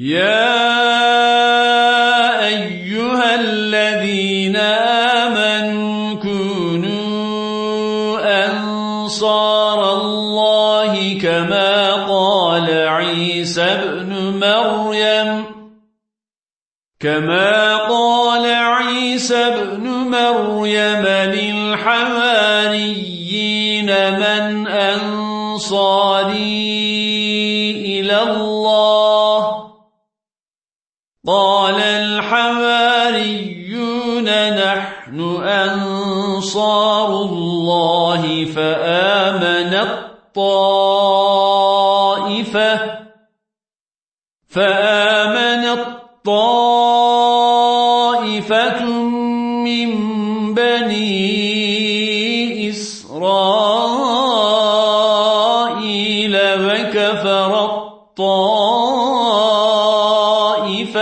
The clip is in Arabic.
يا أيها الذين آمنوا كونوا أنصار الله كما قال عيسى ابن مريم. كما قال عيسى ابن مريم للحواريين من أنصاري إلى الله قال الحواريون نحن أنصار الله فآمن الطائفة فآمن الطائفة من بني إسرائيل وكفر الطائفة.